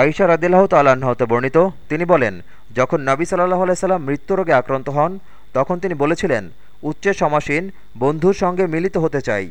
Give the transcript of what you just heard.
আয়সা রাদিল্লাহ তাল্লাহ্ন হতে বর্ণিত, তিনি বলেন, যখন নবী সাল্লাহ আলাইসাল্লাম মৃত্যুরোগে আক্রান্ত হন, তখন তিনি বলেছিলেন, উচ্চে সমাসীন, বন্ধুর সঙ্গে মিলিত হতে চাই